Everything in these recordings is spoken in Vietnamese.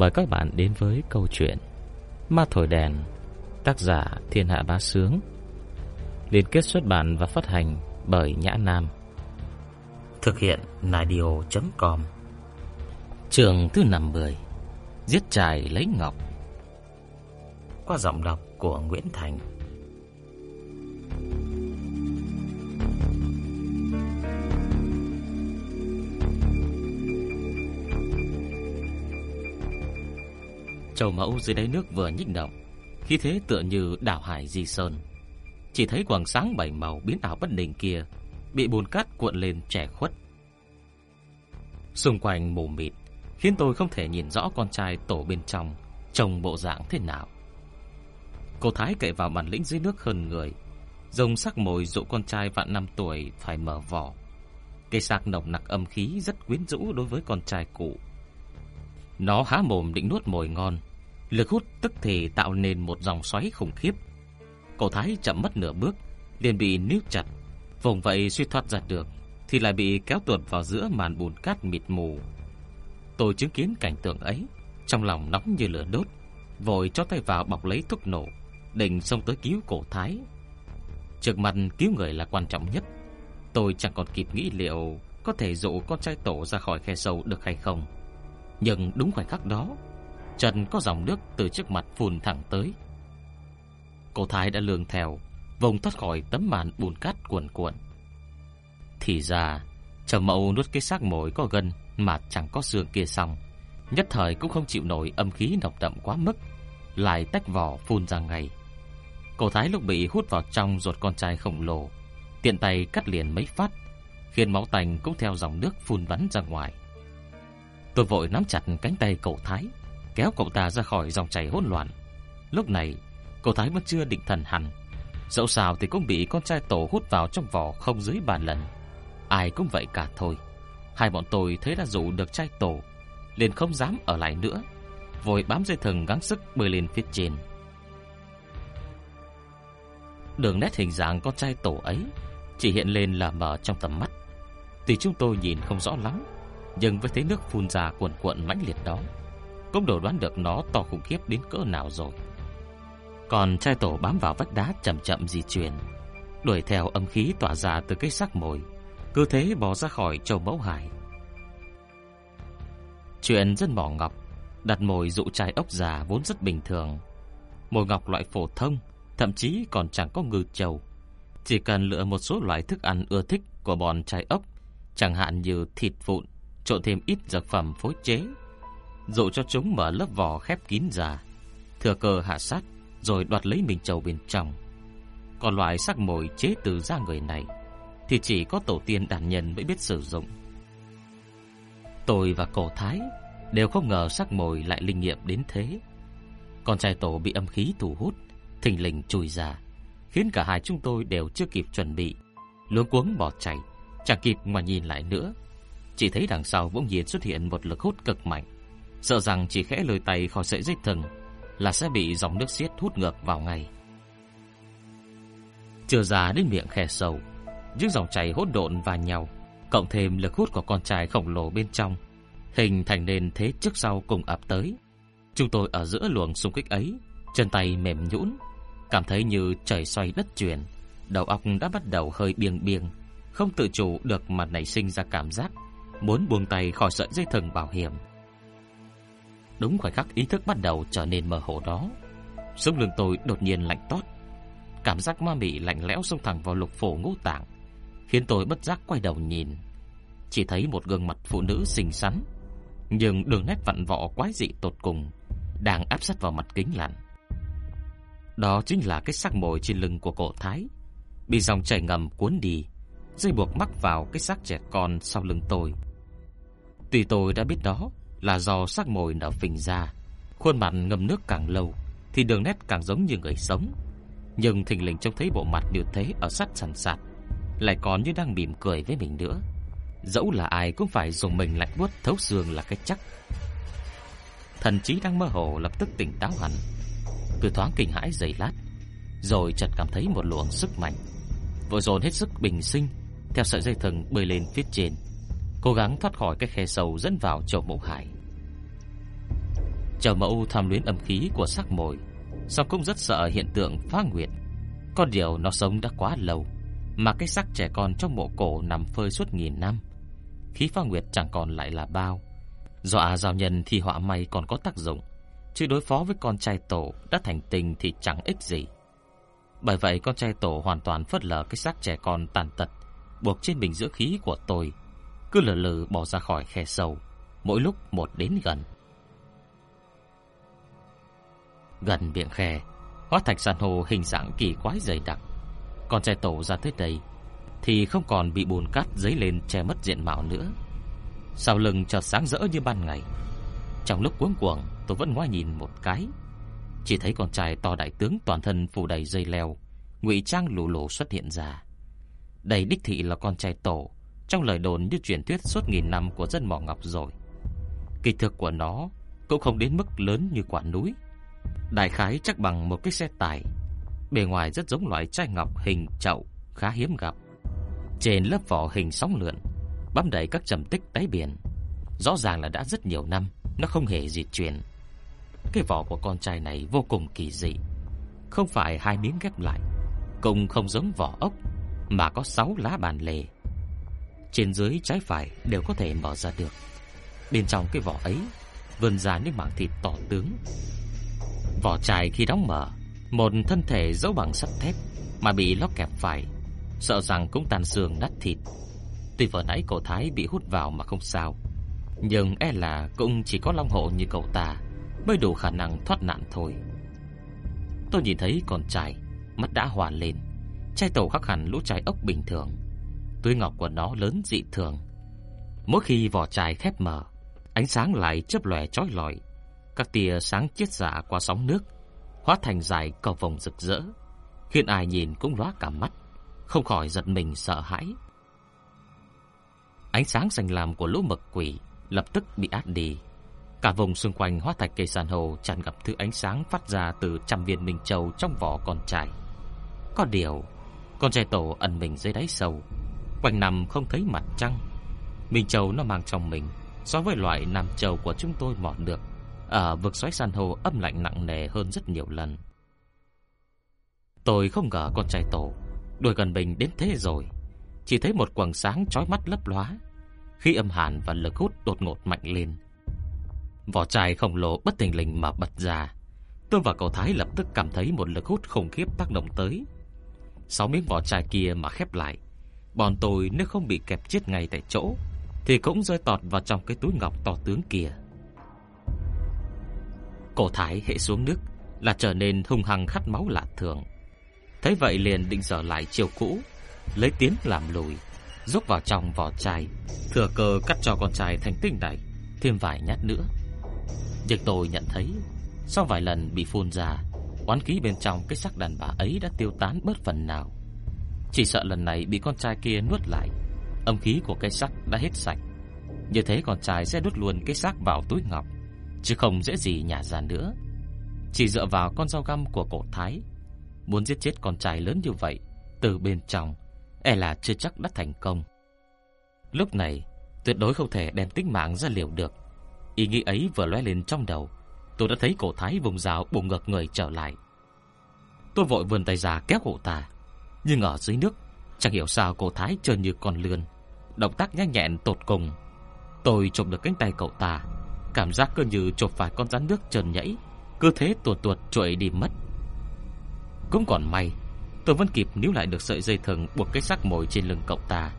mời các bạn đến với câu chuyện Ma Thổi Đèn Tác giả Thiên Hạ Bá Sướng Liên kết xuất bản và phát hành bởi Nhã Nam. Thực hiện nadio.com Trường thứ 50 Giết trai lấy ngọc. Qua giọng đọc của Nguyễn Thành Châu mẫu dưới đáy nước vừa nhích động. Khi thế tựa như đảo hải di sơn. Chỉ thấy quầng sáng bảy màu biến ảo bất định kia Bị bùn cát cuộn lên trẻ khuất. Xung quanh mù mịt, Khiến tôi không thể nhìn rõ con trai tổ bên trong Trông bộ dạng thế nào. Cô Thái cậy vào bản lĩnh dưới nước hơn người, Dùng sắc mồi dụ con trai vạn năm tuổi phải mở vỏ. Cây sạc nồng nặc âm khí rất quyến rũ đối với con trai cụ Nó há mồm định nuốt mồi ngon Lực hút tức thì tạo nên một dòng xoáy khủng khiếp. Cổ thái chậm mất nửa bước, liền bị níu chặt. Vùng vậy suy thoát ra được, thì lại bị kéo tuột vào giữa màn bùn cát mịt mù. Tôi chứng kiến cảnh tượng ấy, trong lòng nóng như lửa đốt, vội cho tay vào bọc lấy thuốc nổ, định xông tới cứu cổ thái. Trước mặt cứu người là quan trọng nhất. Tôi chẳng còn kịp nghĩ liệu có thể dụ con trai tổ ra khỏi khe sâu được hay không. Nhưng đúng khoảnh khắc đó, Trần có dòng nước từ trước mặt phun thẳng tới. Cô Thái đã lường theo, vùng thoát khỏi tấm màn bùn cát cuồn cuộn. Thì ra, Trầm Mậu nuốt cái xác mồi có gân mà chẳng có xương kia xong, nhất thời cũng không chịu nổi âm khí độc đậm quá mức, lại tách vỏ phun ra ngay. Cô Thái lúc bị hút vào trong ruột con trai khổng lồ, tiện tay cắt liền mấy phát, khiến máu tành cũng theo dòng nước phun bắn ra ngoài. Tôi vội nắm chặt cánh tay cậu Thái, kéo cậu ta ra khỏi dòng chảy hỗn loạn. Lúc này, cậu Thái vẫn chưa định thần hẳn. Dẫu sao thì cũng bị con trai tổ hút vào trong vỏ không dưới bàn lần. Ai cũng vậy cả thôi. Hai bọn tôi thấy đã dụ được trai tổ, liền không dám ở lại nữa, vội bám dây thừng gắng sức bơi lên phía trên. Đường nét hình dạng con trai tổ ấy chỉ hiện lên là mờ trong tầm mắt. Tuy chúng tôi nhìn không rõ lắm, nhưng với thấy nước phun ra cuồn cuộn mãnh liệt đó, cũng đủ đoán được nó to khủng khiếp đến cỡ nào rồi. Còn trai tổ bám vào vách đá chậm chậm di chuyển, đuổi theo âm khí tỏa ra từ cái xác mồi, cứ thế bò ra khỏi châu mẫu hải. Chuyện dân mỏ ngọc đặt mồi dụ trai ốc già vốn rất bình thường. Mồi ngọc loại phổ thông, thậm chí còn chẳng có ngư trầu. Chỉ cần lựa một số loại thức ăn ưa thích của bọn trai ốc, chẳng hạn như thịt vụn, trộn thêm ít dược phẩm phối chế dụ cho chúng mở lớp vỏ khép kín ra, thừa cơ hạ sát rồi đoạt lấy mình trầu bên trong. Còn loại sắc mồi chế từ da người này thì chỉ có tổ tiên đàn nhân mới biết sử dụng. Tôi và cổ thái đều không ngờ sắc mồi lại linh nghiệm đến thế. Con trai tổ bị âm khí thu hút, thình lình chui ra, khiến cả hai chúng tôi đều chưa kịp chuẩn bị, luống cuống bỏ chạy, chẳng kịp mà nhìn lại nữa. Chỉ thấy đằng sau bỗng nhiên xuất hiện một lực hút cực mạnh, Sợ rằng chỉ khẽ lời tay khỏi sợi dây thừng Là sẽ bị dòng nước xiết hút ngược vào ngay. Chưa ra đến miệng khe sâu, Những dòng chảy hỗn độn và nhau, Cộng thêm lực hút của con trai khổng lồ bên trong, Hình thành nên thế trước sau cùng ập tới. Chúng tôi ở giữa luồng xung kích ấy, Chân tay mềm nhũn, Cảm thấy như trời xoay đất chuyển, Đầu óc đã bắt đầu hơi biêng biêng, Không tự chủ được mà nảy sinh ra cảm giác Muốn buông tay khỏi sợi dây thừng bảo hiểm. Đúng khoảnh khắc ý thức bắt đầu trở nên mơ hồ đó, sống lưng tôi đột nhiên lạnh toát. Cảm giác ma mị lạnh lẽo xông thẳng vào lục phủ ngũ tạng, khiến tôi bất giác quay đầu nhìn. Chỉ thấy một gương mặt phụ nữ xinh xắn, nhưng đường nét vặn vọ quái dị tột cùng đang áp sát vào mặt kính lạnh. Đó chính là cái xác mồi trên lưng của cổ thái, bị dòng chảy ngầm cuốn đi, dây buộc mắc vào cái xác trẻ con sau lưng tôi. Tuy tôi đã biết đó là do xác mồi nở phình ra, khuôn mặt ngâm nước càng lâu thì đường nét càng giống như người sống. Nhưng thình lình trông thấy bộ mặt như thế ở sắt sàn sạt, lại còn như đang mỉm cười với mình nữa. Dẫu là ai cũng phải dùng mình lạnh buốt thấu xương là cái chắc. Thần trí đang mơ hồ lập tức tỉnh táo hẳn, cứ thoáng kinh hãi giây lát, rồi chợt cảm thấy một luồng sức mạnh, vội dồn hết sức bình sinh theo sợi dây thừng bơi lên phía trên cố gắng thoát khỏi cái khe sâu dẫn vào chầu mộ hải. Chầu mẫu tham luyến âm khí của sắc mồi Song cũng rất sợ hiện tượng phá nguyệt. Có điều nó sống đã quá lâu, Mà cái xác trẻ con trong mộ cổ Nằm phơi suốt nghìn năm. Khí phá nguyệt chẳng còn lại là bao. Dọa giao nhân thì họa may còn có tác dụng, Chứ đối phó với con trai tổ Đã thành tình thì chẳng ích gì. Bởi vậy con trai tổ hoàn toàn phớt lờ Cái xác trẻ con tàn tật, Buộc trên bình dưỡng khí của tôi cứ lờ lờ bỏ ra khỏi khe sâu, Mỗi lúc một đến gần. Gần miệng khe, Hóa thạch san hô hình dạng kỳ quái dày đặc. Con trai tổ ra tới đây, Thì không còn bị bùn cát dấy lên che mất diện mạo nữa. Sau lưng chợt sáng rỡ như ban ngày. Trong lúc cuống cuồng, tôi vẫn ngoái nhìn một cái. Chỉ thấy con trai to đại tướng toàn thân phủ đầy dây leo, ngụy trang lù lù xuất hiện ra. Đây đích thị là con trai tổ. Trong lời đồn như truyền thuyết suốt nghìn năm của dân mỏ ngọc rồi. Kỳ thực của nó cũng không đến mức lớn như quả núi. Đại khái chắc bằng một cái xe tải, Bề ngoài rất giống loại chai ngọc hình chậu Khá hiếm gặp. Trên lớp vỏ hình sóng lượn, Bám đầy các trầm tích đáy biển. Rõ ràng là đã rất nhiều năm, Nó không hề diệt chuyển. Cái vỏ của con trai này vô cùng kỳ dị, Không phải hai miếng ghép lại, Cũng không giống vỏ ốc, Mà có sáu lá bàn lề. Trên dưới trái phải đều có thể mở ra được. Bên trong cái vỏ ấy Vươn ra những mảng thịt tỏ tướng. Vỏ chai khi đóng mở, Một thân thể dấu bằng sắt thép Mà bị lóc kẹp phải, Sợ rằng cũng tàn xương nát thịt. Tuy vừa nãy cậu Thái bị hút vào mà không sao, Nhưng e là cũng chỉ có long hộ như cậu ta Mới đủ khả năng thoát nạn thôi. Tôi nhìn thấy con trai Mắt đã hòa lên, Chai tàu khắc hẳn lũ chai ốc bình thường. Túi ngọc của nó lớn dị thường Mỗi khi vỏ chai khép mở Ánh sáng lại chớp lòe chói lọi các tia sáng chiết xạ qua sóng nước, hóa thành dài cầu vòng rực rỡ, khiến ai nhìn cũng lóa cả mắt, không khỏi giật mình sợ hãi. Ánh sáng xanh lam của lũ mực quỷ lập tức bị át đi. Cả vùng xung quanh hóa thành cây san hô tràn ngập thứ ánh sáng phát ra từ trăm viên minh châu trong vỏ con trai. Có điều, con trai tổ ẩn mình dưới đáy sâu, quanh năm không thấy mặt trăng. Minh châu nó mang trong mình so với loại nam châu của chúng tôi mò được ở vực xoáy san hô âm lạnh nặng nề hơn rất nhiều lần. Tôi không ngờ con trai tổ đuổi gần mình đến thế rồi, chỉ thấy một quầng sáng chói mắt lấp lóa, khi âm hàn và lực hút đột ngột mạnh lên. Vỏ chai khổng lồ bất tình lình mà bật ra. Tôi và cậu Thái lập tức cảm thấy một lực hút khủng khiếp tác động tới. Sáu miếng vỏ chai kia mà khép lại, bọn tôi nếu không bị kẹp chết ngay tại chỗ, thì cũng rơi tọt vào trong cái túi ngọc to tướng kia. Cổ thái hệ xuống nước Là trở nên hung hăng khát máu lạ thường. Thấy vậy liền định dở lại chiều cũ, Lấy tiến làm lùi Rúc vào trong vỏ chai, Thừa cơ cắt cho con trai thành tinh này, Thêm vài nhát nữa. Nhưng tôi nhận thấy, Sau vài lần bị phun ra, Oán khí bên trong cái xác đàn bà ấy đã tiêu tán bớt phần nào. Chỉ sợ lần này bị con trai kia nuốt lại. Âm khí của cái xác đã hết sạch. Như thế con trai sẽ đút luôn cái xác vào túi ngọc, Chứ không dễ gì nhả ra nữa. Chỉ dựa vào con dao găm của cổ thái. Muốn giết chết con trai lớn như vậy, Từ bên trong E là chưa chắc đã thành công. Lúc này, Tuyệt đối không thể đem tính mạng ra liều được. Ý nghĩ ấy vừa lóe lên trong đầu, Tôi đã thấy cổ thái vùng rào bùng ngược người trở lại. Tôi vội vươn tay ra kéo cổ ta. Nhưng ở dưới nước, Chẳng hiểu sao cô thái trơn như con lươn. Động tác nhanh nhẹn tột cùng. Tôi chụp được cánh tay cậu ta. Cảm giác cơ như chụp phải con rắn nước trần nhảy Cơ thế tuột tuột trội đi mất. Cũng còn may, Tôi vẫn kịp níu lại được sợi dây thừng Buộc cái xác mồi trên lưng cậu ta.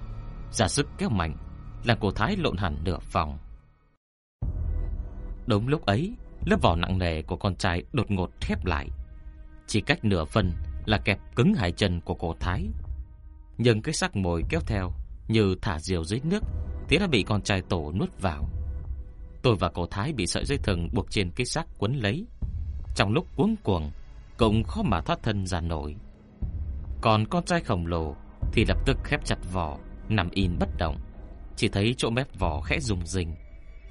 Giả sức kéo mạnh, Làm cô Thái lộn hẳn nửa vòng. Đúng lúc ấy, Lớp vỏ nặng nề của con trai đột ngột thép lại. Chỉ cách nửa phân. Là kẹp cứng hai chân của cổ Thái Nhưng cái xác mồi kéo theo Như thả diều dưới nước thế đã bị con trai tổ nuốt vào Tôi và cổ Thái bị sợi dây thừng buộc trên cái xác quấn lấy. Trong lúc cuống cuồng, cũng khó mà thoát thân ra nổi. Còn con trai khổng lồ thì lập tức khép chặt vỏ, nằm in bất động. Chỉ thấy chỗ mép vỏ khẽ rung rinh,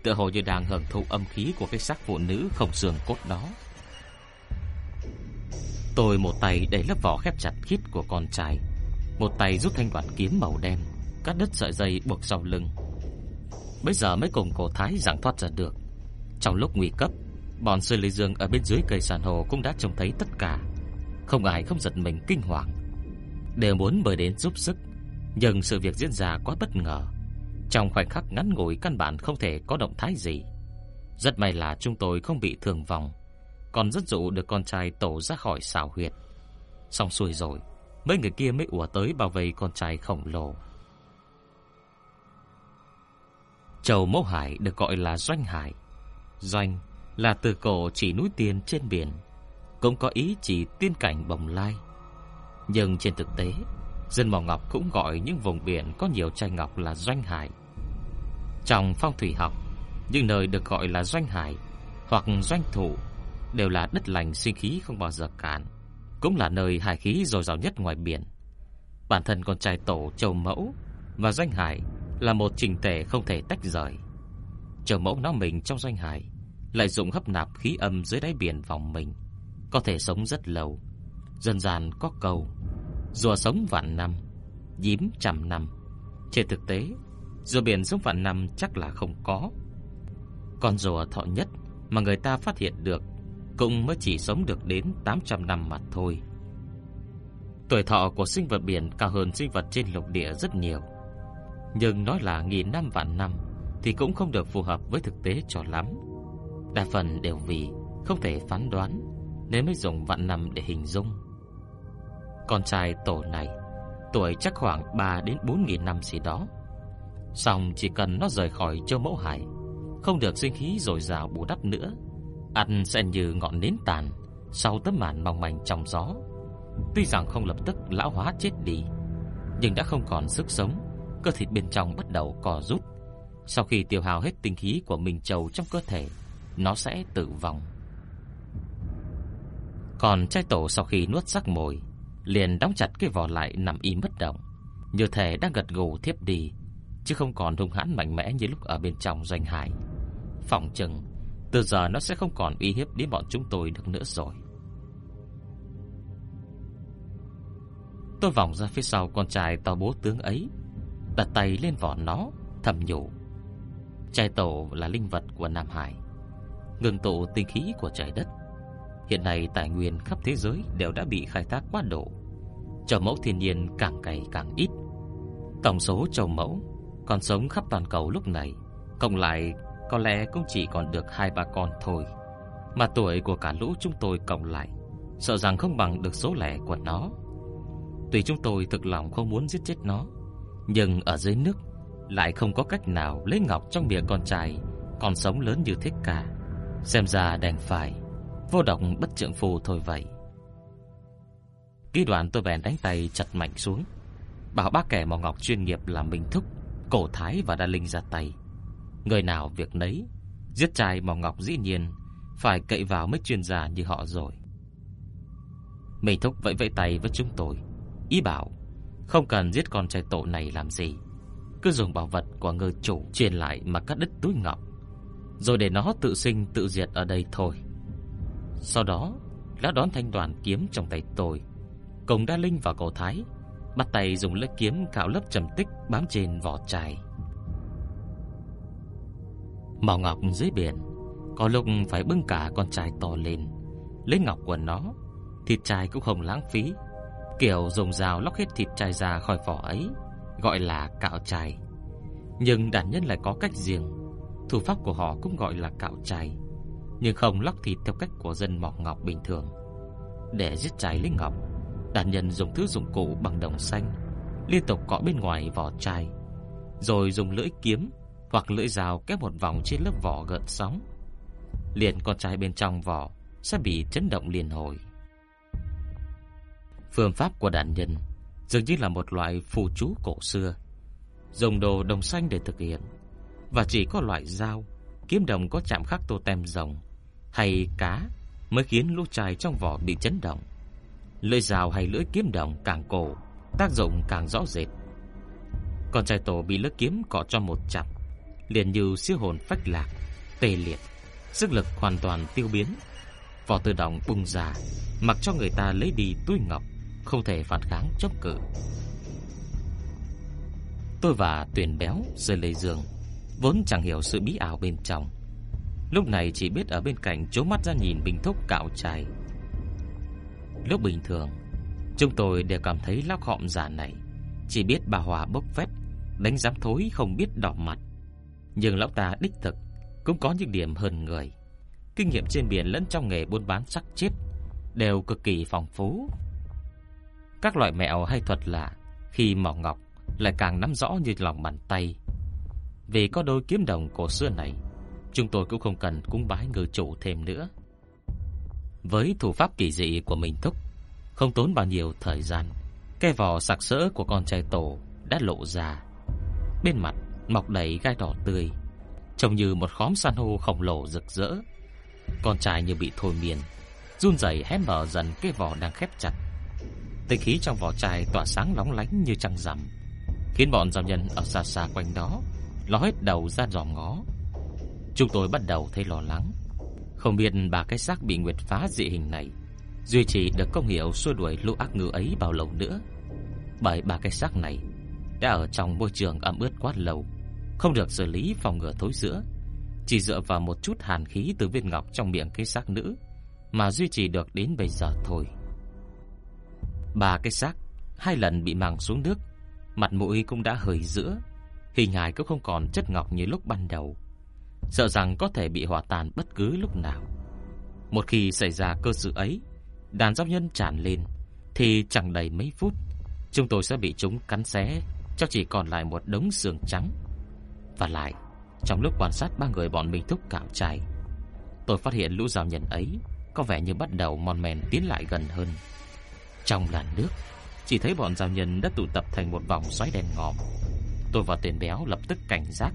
tựa hồ như đang hưởng thụ âm khí của cái xác phụ nữ không xương cốt đó. Tôi một tay đẩy lớp vỏ khép chặt khít của con trai, một tay rút thanh đoạn kiếm màu đen, cắt đứt sợi dây buộc sau lưng. Bây giờ mới cùng cổ thái giảng thoát ra được. Trong lúc nguy cấp Bọn Sư Lý Dương ở bên dưới cây sàn hồ cũng đã trông thấy tất cả. Không ai không giật mình kinh hoàng. Đều muốn mời đến giúp sức Nhưng sự việc diễn ra quá bất ngờ. Trong khoảnh khắc ngắn ngủi căn bản không thể có động thái gì. Rất may là chúng tôi không bị thương vong. Còn rất dụ được con trai tổ ra khỏi xào huyệt. Xong xuôi rồi, Mấy người kia mới ùa tới bảo vệ con trai khổng lồ. Châu Mẫu Hải được gọi là Doanh Hải. Doanh là từ cổ chỉ núi tiền trên biển, Cũng có ý chỉ tiên cảnh bồng lai. Nhưng trên thực tế, Dân Mỏ Ngọc cũng gọi những vùng biển có nhiều trai ngọc là Doanh Hải. Trong phong thủy học, Những nơi được gọi là Doanh Hải Hoặc Doanh Thủ Đều là đất lành sinh khí không bao giờ cạn Cũng là nơi hải khí dồi dào nhất ngoài biển Bản thân con trai tổ Châu Mẫu Và Doanh Hải Là một trình thể không thể tách rời Châu Mẫu nó mình trong Doanh Hải lại dùng hấp nạp khí âm dưới đáy biển vòng mình, có thể sống rất lâu. Dân gian có câu, rùa sống vạn năm, nhím trăm năm. Trên thực tế, rùa biển sống vạn năm chắc là không có. Con rùa thọ nhất mà người ta phát hiện được cũng mới chỉ sống được đến 800 năm mà thôi. Tuổi thọ của sinh vật biển cao hơn sinh vật trên lục địa rất nhiều. Nhưng nói là nghìn năm vạn năm thì cũng không được phù hợp với thực tế cho lắm. Đa phần đều vì không thể phán đoán Nên mới dùng vạn năm để hình dung Con trai tổ này, Tuổi chắc khoảng 3 đến 4 nghìn năm gì đó Xong chỉ cần nó rời khỏi châu mẫu hải, Không được sinh khí dồi dào bù đắp nữa Ăn sẽ như ngọn nến tàn Sau tấm màn mỏng manh trong gió Tuy rằng không lập tức lão hóa chết đi Nhưng đã không còn sức sống Cơ thịt bên trong bắt đầu cò rút Sau khi tiêu hao hết tinh khí của mình Châu trong cơ thể nó sẽ tử vong. Còn trai tổ sau khi nuốt sắc mồi, liền đóng chặt cái vỏ lại nằm im bất động, như thể đang gật gù thiếp đi, chứ không còn hung hãn mạnh mẽ như lúc ở bên trong doanh hải. Phòng chừng, từ giờ nó sẽ không còn uy hiếp đến bọn chúng tôi được nữa rồi. Tôi vòng ra phía sau con trai to bố tướng ấy, đặt tay lên vỏ nó, thầm nhủ. Trai tổ là linh vật của Nam Hải ngừng tụ tinh khí của trái đất. Hiện nay tài nguyên khắp thế giới đều đã bị khai thác quá độ, Trầu mẫu thiên nhiên càng ngày càng ít. Tổng số trầu mẫu còn sống khắp toàn cầu lúc này, cộng lại có lẽ cũng chỉ còn được hai ba con thôi. Mà tuổi của cả lũ chúng tôi cộng lại, sợ rằng không bằng được số lẻ của nó. Tuy chúng tôi thực lòng không muốn giết chết nó, nhưng ở dưới nước lại không có cách nào lấy ngọc trong miệng con trai còn sống lớn như thế cả. Xem ra đành phải Vô động bất trượng phù thôi vậy Ký đoạn tôi bèn đánh tay chặt mạnh xuống Bảo bác kẻ mỏ ngọc chuyên nghiệp là Minh Thúc Cổ Thái và Đa Linh ra tay Người nào việc nấy, Giết trai mỏ ngọc dĩ nhiên, Phải cậy vào mấy chuyên gia như họ rồi. Mình Thúc vẫy vẫy tay với chúng tôi, Ý bảo, Không cần giết con trai tổ này làm gì. Cứ dùng bảo vật của ngư chủ Truyền lại mà cắt đứt túi ngọc, rồi để nó tự sinh tự diệt ở đây thôi. Sau đó đã đón thanh đoàn kiếm trong tay tôi. Cùng đa linh và cổ thái Bắt tay dùng lưỡi kiếm cạo lớp trầm tích Bám trên vỏ chai. Màu ngọc dưới biển Có lúc phải bưng cả con trai to lên. Lấy ngọc của nó Thịt trai cũng không lãng phí. Kiểu dùng dao lóc hết thịt trai ra khỏi vỏ ấy Gọi là cạo trai. Nhưng đàn nhân lại có cách riêng. Thủ pháp của họ cũng gọi là cạo trai, Nhưng không lóc thịt theo cách của dân mọc ngọc bình thường. Để giết trai lấy ngọc Đàn nhân dùng thứ dụng cụ bằng đồng xanh Liên tục cọ bên ngoài vỏ trai, Rồi dùng lưỡi kiếm hoặc lưỡi dao kéo một vòng trên lớp vỏ gợn sóng Liền con trai bên trong vỏ Sẽ bị chấn động liền hồi Phương pháp của đàn nhân Dường như là một loại phù chú cổ xưa Dùng đồ đồng xanh để thực hiện và chỉ có loại dao, kiếm đồng có chạm khắc tô tem rồng hay cá mới khiến lũ trai trong vỏ bị chấn động. Lưỡi dao hay lưỡi kiếm đồng càng cổ, tác dụng càng rõ rệt. Con trai tổ bị lưỡi kiếm cọ cho một chặp, liền như siêu hồn phách lạc, tê liệt, sức lực hoàn toàn tiêu biến. Vỏ tự động bung ra, mặc cho người ta lấy đi túi ngọc, không thể phản kháng chống cự. Tôi và tuyền béo rơi lê giường Vốn chẳng hiểu sự bí ảo bên trong Lúc này chỉ biết ở bên cạnh chố mắt ra nhìn Bình Thúc cạo chài. Lúc bình thường, chúng tôi đều cảm thấy lóc họm già này chỉ biết bà Hòa bốc phét, đánh giám thối không biết đỏ mặt. Nhưng lão ta đích thực cũng có những điểm hơn người. Kinh nghiệm trên biển lẫn trong nghề buôn bán sắc chết đều cực kỳ phong phú. Các loại mẹo hay thuật lạ khi mỏ ngọc lại càng nắm rõ như lòng bàn tay. Vì có đôi kiếm đồng cổ xưa này, chúng tôi cũng không cần cúng bái ngư chủ thêm nữa. Với thủ pháp kỳ dị của mình thúc, không tốn bao nhiêu thời gian, cái vỏ sặc sỡ của con trai tổ đã lộ ra. Bên mặt mọc đầy gai đỏ tươi, trông như một khóm san hô khổng lồ rực rỡ. Con trai như bị thôi miên, run rẩy hé mở dần cái vỏ đang khép chặt. Tinh khí trong vỏ chai tỏa sáng lóng lánh như trăng rằm, khiến bọn giao nhân ở xa xa quanh đó ló hết đầu ra dòm ngó. Chúng tôi bắt đầu thấy lo lắng, không biết bà cái xác bị nguyệt phá dị hình này duy trì được công hiệu xua đuổi lũ ác ngư ấy bao lâu nữa. Bởi bà cái xác này đã ở trong môi trường ẩm ướt quá lâu, không được xử lý phòng ngừa thối giữa chỉ dựa vào một chút hàn khí từ viên ngọc trong miệng cái xác nữ mà duy trì được đến bây giờ thôi. Bà cái xác hai lần bị mang xuống nước, mặt mũi cũng đã hơi giữa, hình hài cũng không còn chất ngọc như lúc ban đầu, sợ rằng có thể bị hòa tan bất cứ lúc nào. Một khi xảy ra cơ sự ấy, đàn giáp nhân tràn lên thì chẳng đầy mấy phút, chúng tôi sẽ bị chúng cắn xé cho chỉ còn lại một đống xương trắng. Và lại, trong lúc quan sát ba người bọn mình thúc cạo trai, tôi phát hiện lũ giao nhân ấy có vẻ như bắt đầu mòn mèn tiến lại gần hơn. Trong làn nước, chỉ thấy bọn giao nhân đã tụ tập thành một vòng xoáy đen ngòm. Tôi và tiền béo lập tức cảnh giác.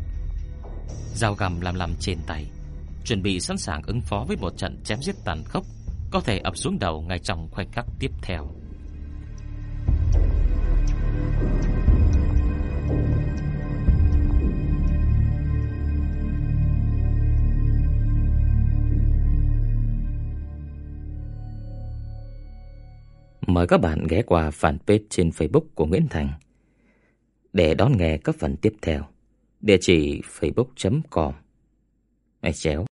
Dao gầm làm làm trên tay, chuẩn bị sẵn sàng ứng phó với một trận chém giết tàn khốc có thể ập xuống đầu ngay trong khoảnh khắc tiếp theo. Mời các bạn ghé qua fanpage trên Facebook của Nguyễn Thành để đón nghe các phần tiếp theo. Địa chỉ facebook.com. Chéo